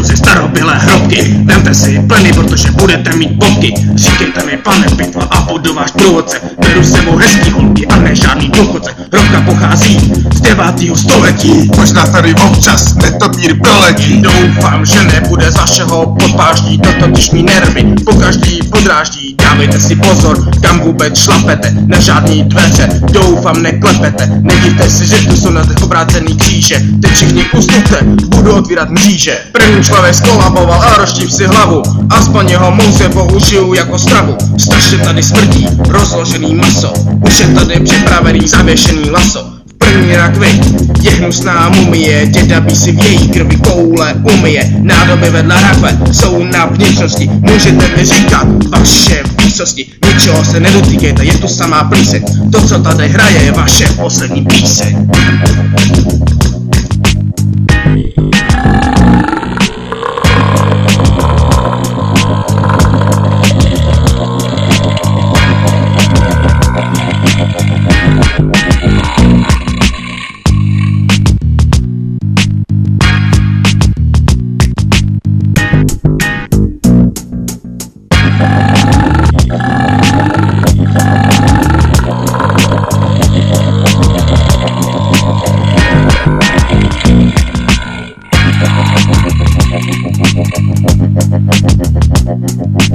exkurzi starobělé hrobky. Vemte si pleny, protože budete mít bomky. Říkejte mi, pane Pitva, a budu váš průvodce. Beru sebou hezký holky a ne žádný důchodce. Hrobka pochází z 9. století. Možná tady občas netopír proletí. Doufám, že nebude z vašeho podpáždí, to totiž mi nervy po každý podráždí. Dávejte si pozor, kam vůbec šlapete, na žádný dveře, doufám neklepete. Nedivte se, že tu jsou na těch obrácený kříže, teď všichni usnute, budu otvírat mříže. První člověk skolaboval a roštím si hlavu, aspoň jeho mouze použiju jako stravu. Strašně tady smrdí, rozložený maso, už je tady připravený zavěšený laso. První rakvi je hnusná mumie, děda si v její krvi koule umije. Nádoby vedle rakve jsou na vnitřnosti, můžete mi říkat vaše výsosti. Ničeho se nedotýkejte, je tu samá plíseň, to co tady hraje je vaše poslední píseň.